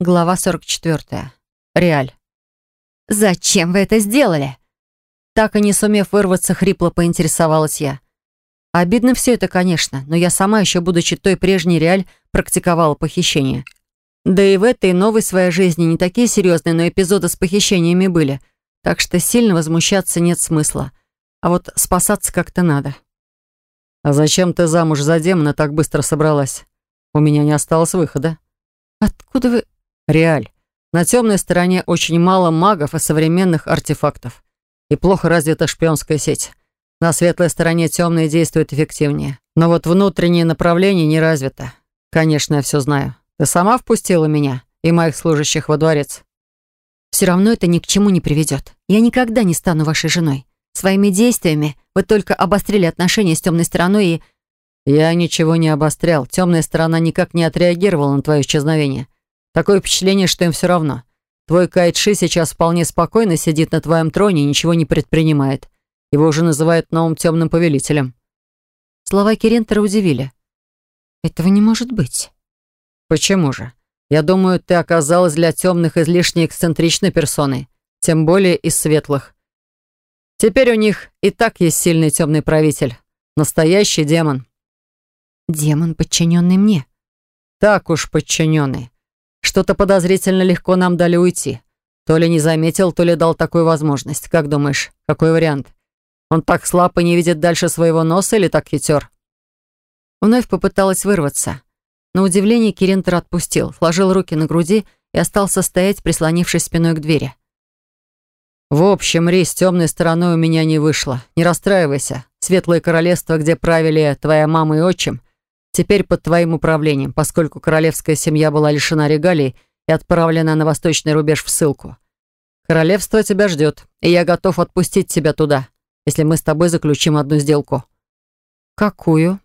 Глава 44. Реаль. «Зачем вы это сделали?» Так и не сумев вырваться, хрипло поинтересовалась я. Обидно все это, конечно, но я сама, еще будучи той прежней Реаль, практиковала похищение. Да и в этой новой своей жизни не такие серьезные, но эпизоды с похищениями были, так что сильно возмущаться нет смысла. А вот спасаться как-то надо. «А зачем ты замуж за демона так быстро собралась? У меня не осталось выхода». «Откуда вы...» Реаль. На темной стороне очень мало магов и современных артефактов. И плохо развита шпионская сеть. На светлой стороне темные действуют эффективнее. Но вот внутреннее направление не развито. Конечно, я все знаю. Ты сама впустила меня и моих служащих во дворец. Все равно это ни к чему не приведет. Я никогда не стану вашей женой. Своими действиями вы только обострили отношения с темной стороной и... Я ничего не обострял. Темная сторона никак не отреагировала на твое исчезновение. Такое впечатление, что им все равно. Твой Кайтши сейчас вполне спокойно сидит на твоем троне и ничего не предпринимает. Его уже называют новым темным повелителем». Слова Керентера удивили. «Этого не может быть». «Почему же? Я думаю, ты оказалась для темных излишне эксцентричной персоной, тем более из светлых. Теперь у них и так есть сильный темный правитель. Настоящий демон». «Демон, подчиненный мне». «Так уж подчиненный. Что-то подозрительно легко нам дали уйти. То ли не заметил, то ли дал такую возможность. Как думаешь, какой вариант? Он так слаб и не видит дальше своего носа или так хитер?» Вновь попыталась вырваться. На удивление Киринтер отпустил, сложил руки на груди и остался стоять, прислонившись спиной к двери. «В общем, рейс темной стороной у меня не вышло. Не расстраивайся. Светлое королевство, где правили твоя мама и отчим, Теперь под твоим управлением, поскольку королевская семья была лишена регалий и отправлена на восточный рубеж в ссылку. Королевство тебя ждет, и я готов отпустить тебя туда, если мы с тобой заключим одну сделку». «Какую?»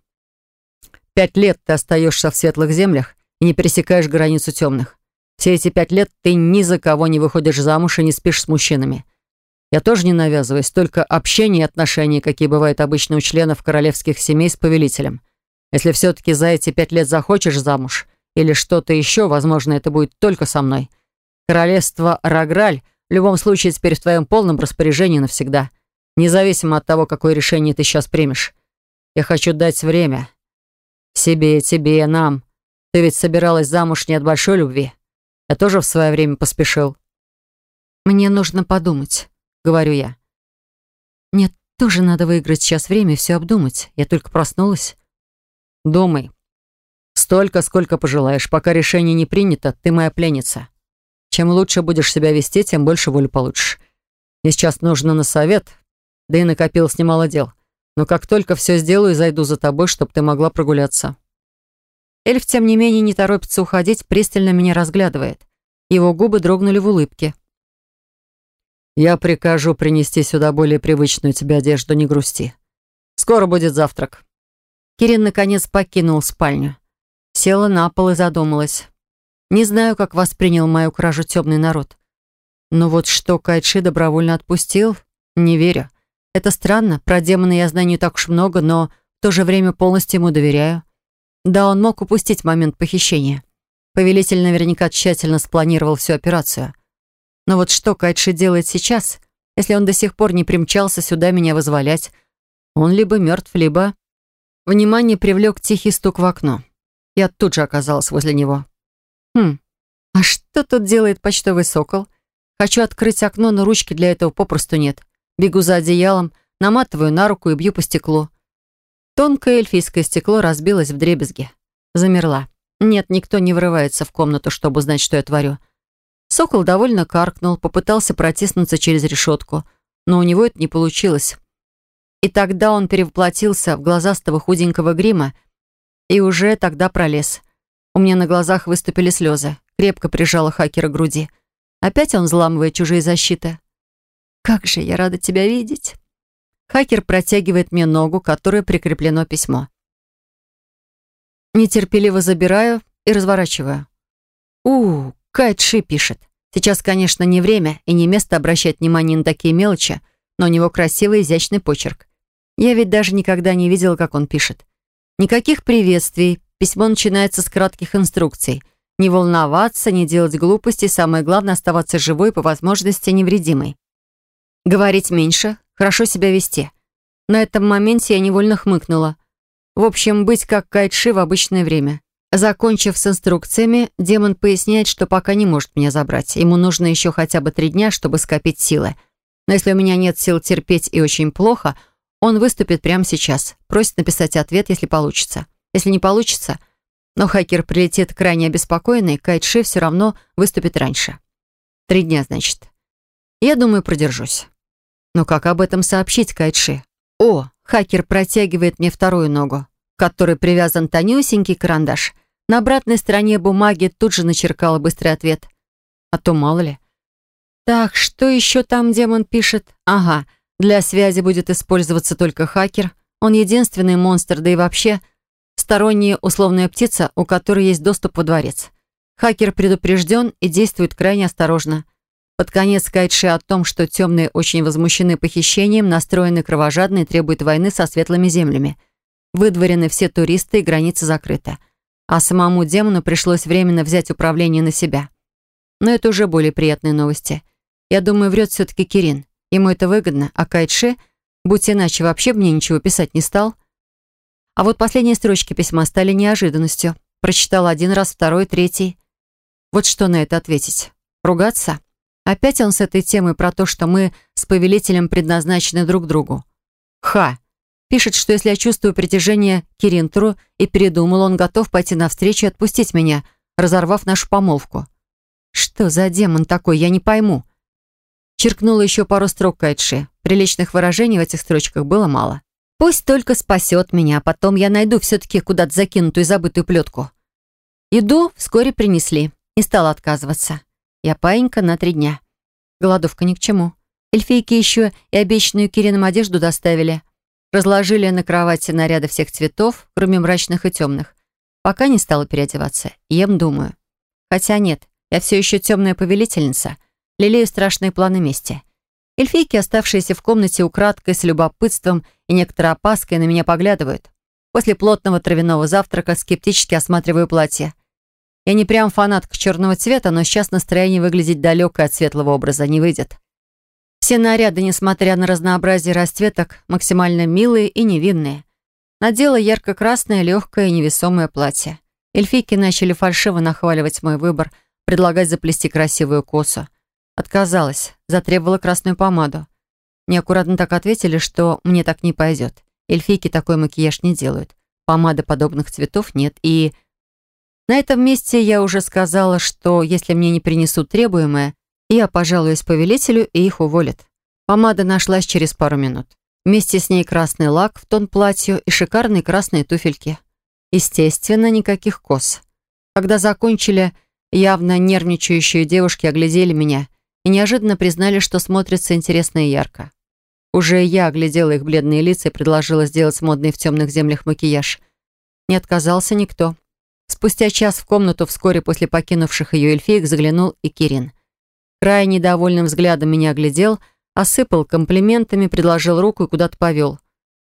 «Пять лет ты остаешься в светлых землях и не пересекаешь границу темных. Все эти пять лет ты ни за кого не выходишь замуж и не спишь с мужчинами. Я тоже не навязываюсь, только общение и отношения, какие бывают обычно у членов королевских семей с повелителем. Если все-таки за эти пять лет захочешь замуж или что-то еще, возможно, это будет только со мной. Королевство Раграль в любом случае теперь в твоем полном распоряжении навсегда, независимо от того, какое решение ты сейчас примешь. Я хочу дать время. Себе, тебе, нам. Ты ведь собиралась замуж не от большой любви. Я тоже в свое время поспешил. Мне нужно подумать, говорю я. Мне тоже надо выиграть сейчас время и все обдумать. Я только проснулась. Думай. Столько, сколько пожелаешь. Пока решение не принято, ты моя пленница. Чем лучше будешь себя вести, тем больше волю получишь. Мне сейчас нужно на совет, да и накопилось немало дел. Но как только все сделаю, зайду за тобой, чтобы ты могла прогуляться». Эльф, тем не менее, не торопится уходить, пристально меня разглядывает. Его губы дрогнули в улыбке. «Я прикажу принести сюда более привычную тебе одежду, не грусти. Скоро будет завтрак. Кирин наконец покинул спальню. Села на пол и задумалась. Не знаю, как воспринял мою кражу темный народ. Но вот что Кайши добровольно отпустил, не верю. Это странно, про демона я знаю не так уж много, но в то же время полностью ему доверяю. Да, он мог упустить момент похищения. Повелитель наверняка тщательно спланировал всю операцию. Но вот что Кайши делает сейчас, если он до сих пор не примчался сюда меня вызволять? Он либо мертв, либо... Внимание привлек тихий стук в окно. Я тут же оказалась возле него. Хм, а что тут делает почтовый сокол? Хочу открыть окно, но ручки для этого попросту нет. Бегу за одеялом, наматываю на руку и бью по стеклу. Тонкое эльфийское стекло разбилось в дребезги. Замерла. Нет, никто не врывается в комнату, чтобы узнать, что я творю. Сокол довольно каркнул, попытался протиснуться через решетку, но у него это не получилось. И тогда он перевоплотился в глазастого худенького грима и уже тогда пролез. У меня на глазах выступили слезы. Крепко прижала хакера груди. Опять он взламывает чужие защиты. «Как же я рада тебя видеть!» Хакер протягивает мне ногу, которой прикреплено письмо. Нетерпеливо забираю и разворачиваю. у Кайт Ши пишет. Сейчас, конечно, не время и не место обращать внимание на такие мелочи, но у него красивый изящный почерк. Я ведь даже никогда не видела, как он пишет. Никаких приветствий, письмо начинается с кратких инструкций. Не волноваться, не делать глупостей, самое главное оставаться живой по возможности невредимой. Говорить меньше, хорошо себя вести. На этом моменте я невольно хмыкнула. В общем, быть как Кайтши в обычное время. Закончив с инструкциями, демон поясняет, что пока не может меня забрать. Ему нужно еще хотя бы три дня, чтобы скопить силы. Но если у меня нет сил терпеть и очень плохо, он выступит прямо сейчас. Просит написать ответ, если получится. Если не получится, но хакер прилетит крайне обеспокоенный, Кайтши все равно выступит раньше. Три дня, значит. Я думаю, продержусь. Но как об этом сообщить Кайтши? О, хакер протягивает мне вторую ногу, к которой привязан тонюсенький карандаш. На обратной стороне бумаги тут же начеркала быстрый ответ. А то мало ли. Так, что еще там демон пишет? Ага, для связи будет использоваться только хакер. Он единственный монстр, да и вообще сторонняя условная птица, у которой есть доступ во дворец. Хакер предупрежден и действует крайне осторожно. Под конец Кайтши о том, что темные очень возмущены похищением, настроены кровожадно и требуют войны со светлыми землями. Выдворены все туристы и граница закрыта. А самому демону пришлось временно взять управление на себя. Но это уже более приятные новости. Я думаю, врет все-таки Кирин. Ему это выгодно, а Кайтши, будь иначе, вообще мне ничего писать не стал. А вот последние строчки письма стали неожиданностью. Прочитала один раз, второй, третий. Вот что на это ответить? Ругаться? Опять он с этой темой про то, что мы с повелителем предназначены друг другу. Ха. Пишет, что если я чувствую притяжение к Киринтру и передумал, он готов пойти навстречу и отпустить меня, разорвав нашу помолвку. Что за демон такой, я не пойму. Черкнула еще пару строк Кайтши. Приличных выражений в этих строчках было мало. Пусть только спасет меня, а потом я найду все-таки куда-то закинутую забытую плетку. Еду вскоре принесли. Не стала отказываться. Я паинька на три дня. Голодовка ни к чему. Эльфийки еще и обещанную Кирином одежду доставили. Разложили на кровати наряды всех цветов, кроме мрачных и темных. Пока не стала переодеваться. Ем, думаю. Хотя нет, я все еще темная повелительница — лелею страшные планы мести. Эльфийки, оставшиеся в комнате украдкой, с любопытством и некоторой опаской, на меня поглядывают. После плотного травяного завтрака скептически осматриваю платье. Я не прям фанатка черного цвета, но сейчас настроение выглядеть далеко от светлого образа не выйдет. Все наряды, несмотря на разнообразие расцветок, максимально милые и невинные. Надела ярко-красное, легкое и невесомое платье. Эльфийки начали фальшиво нахваливать мой выбор, предлагать заплести красивую косу. Отказалась, затребовала красную помаду. Неаккуратно так ответили, что мне так не пойдет. Эльфийки такой макияж не делают. Помады подобных цветов нет. И на этом месте я уже сказала, что если мне не принесут требуемое, я пожалуюсь повелителю, и их уволят. Помада нашлась через пару минут. Вместе с ней красный лак в тон платью и шикарные красные туфельки. Естественно, никаких кос. Когда закончили, явно нервничающие девушки оглядели меня и неожиданно признали, что смотрится интересно и ярко. Уже я оглядела их бледные лица и предложила сделать модный в темных землях макияж. Не отказался никто. Спустя час в комнату вскоре после покинувших ее эльфиек заглянул и Кирин. Крайне довольным взглядом меня оглядел, осыпал комплиментами, предложил руку и куда-то повел.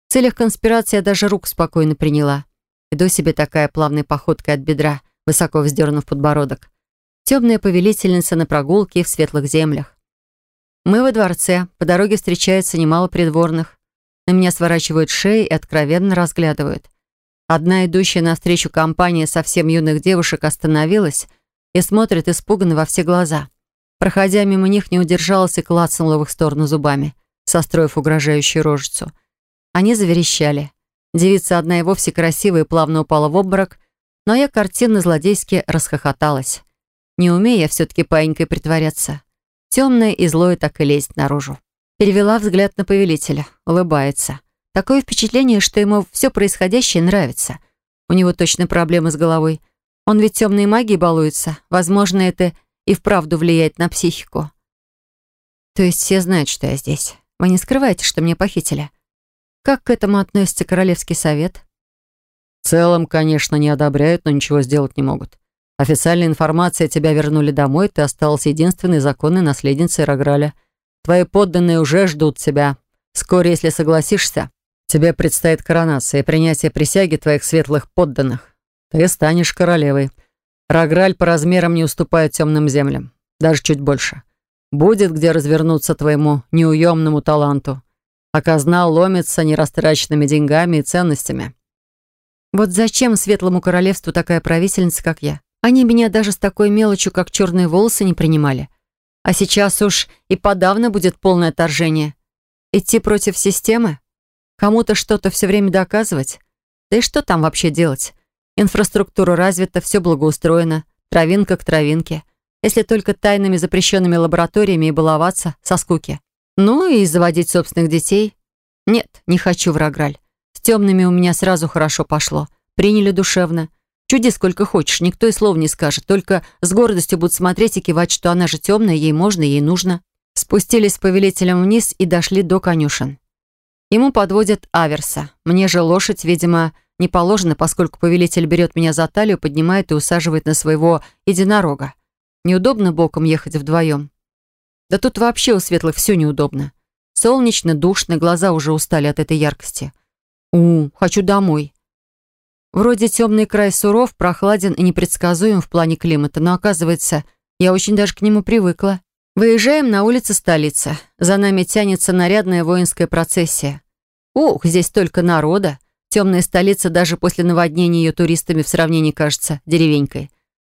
В целях конспирации я даже руку спокойно приняла. Иду себе такая плавной походкой от бедра, высоко вздернув подбородок темная повелительница на прогулке в светлых землях. Мы во дворце, по дороге встречается немало придворных. На меня сворачивают шеи и откровенно разглядывают. Одна идущая навстречу компания совсем юных девушек остановилась и смотрит испуганно во все глаза. Проходя мимо них, не удержалась и клацнула в их сторону зубами, состроив угрожающую рожицу. Они заверещали. Девица одна и вовсе красивая и плавно упала в обморок, но я картинно злодейски расхохоталась. Не умея все-таки паинькой притворяться. Темное и злое так и лезет наружу. Перевела взгляд на повелителя. Улыбается. Такое впечатление, что ему все происходящее нравится. У него точно проблемы с головой. Он ведь темной магией балуется. Возможно, это и вправду влияет на психику. То есть все знают, что я здесь. Вы не скрываете, что меня похитили? Как к этому относится Королевский совет? В целом, конечно, не одобряют, но ничего сделать не могут. Официальная информация, тебя вернули домой, ты осталась единственной законной наследницей Рограля. Твои подданные уже ждут тебя. Вскоре, если согласишься, тебе предстоит коронация и принятие присяги твоих светлых подданных. Ты станешь королевой. Раграль по размерам не уступает темным землям, даже чуть больше. Будет где развернуться твоему неуемному таланту. А казна ломится нерастраченными деньгами и ценностями. Вот зачем Светлому Королевству такая правительница, как я? Они меня даже с такой мелочью, как черные волосы, не принимали. А сейчас уж и подавно будет полное отторжение. Идти против системы? Кому-то что-то все время доказывать? Да и что там вообще делать? Инфраструктура развита, все благоустроено, травинка к травинке. Если только тайными запрещенными лабораториями и баловаться со скуки. Ну и заводить собственных детей. Нет, не хочу в Рограль. С темными у меня сразу хорошо пошло. Приняли душевно. Чуди сколько хочешь, никто и слов не скажет. Только с гордостью будут смотреть и кивать, что она же темная, ей можно, ей нужно. Спустились с повелителем вниз и дошли до конюшен. Ему подводят Аверса. Мне же лошадь, видимо, не положено, поскольку повелитель берет меня за талию, поднимает и усаживает на своего единорога. Неудобно боком ехать вдвоем. Да тут вообще у светлых все неудобно. Солнечно, душно, глаза уже устали от этой яркости. У, хочу домой. Вроде темный край суров, прохладен и непредсказуем в плане климата, но оказывается, я очень даже к нему привыкла. Выезжаем на улицы столицы. За нами тянется нарядная воинская процессия. Ух, здесь столько народа. Темная столица даже после наводнения ее туристами в сравнении кажется деревенькой.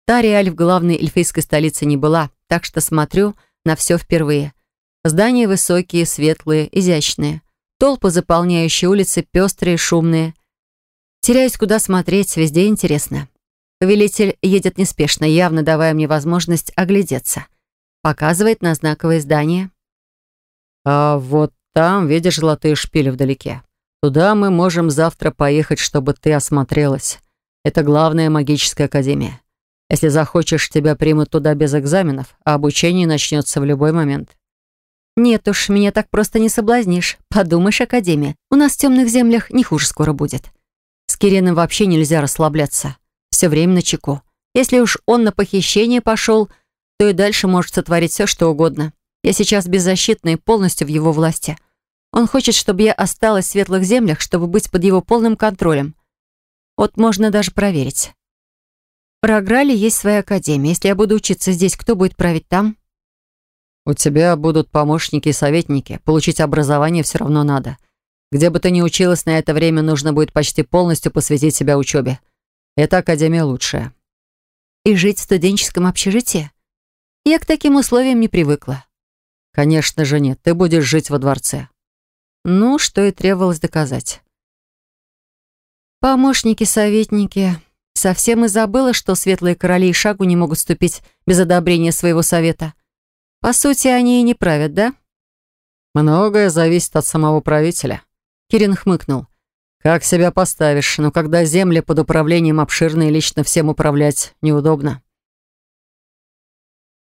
Та реаль в главной эльфийской столице не была, так что смотрю на все впервые. Здания высокие, светлые, изящные. Толпы, заполняющие улицы, пестрые, шумные. Теряюсь, куда смотреть, везде интересно. Повелитель едет неспешно, явно давая мне возможность оглядеться. Показывает на знаковое здание. «А вот там, видишь золотые шпили вдалеке? Туда мы можем завтра поехать, чтобы ты осмотрелась. Это главная магическая академия. Если захочешь, тебя примут туда без экзаменов, а обучение начнется в любой момент». «Нет уж, меня так просто не соблазнишь. Подумаешь, Академия. У нас в темных землях не хуже скоро будет. Кирином вообще нельзя расслабляться. Все время на чеку. Если уж он на похищение пошел, то и дальше может сотворить все, что угодно. Я сейчас беззащитна и полностью в его власти. Он хочет, чтобы я осталась в светлых землях, чтобы быть под его полным контролем. Вот можно даже проверить. В Рограле есть своя академия. Если я буду учиться здесь, кто будет править там? У тебя будут помощники и советники. Получить образование все равно надо. Где бы ты ни училась, на это время нужно будет почти полностью посвятить себя учебе. Эта академия лучшая. И жить в студенческом общежитии? Я к таким условиям не привыкла. Конечно же нет. Ты будешь жить во дворце. Ну, что и требовалось доказать. Помощники, советники. Совсем и забыла, что светлые короли и шагу не могут ступить без одобрения своего совета. По сути, они и не правят, да? Многое зависит от самого правителя. Кирин хмыкнул. «Как себя поставишь, но когда земли под управлением обширные, лично всем управлять неудобно».